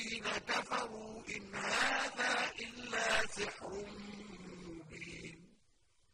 الَّذِينَ كَفَرُوا إِنْ هَٰذَا إِلَّا سِحْرٌ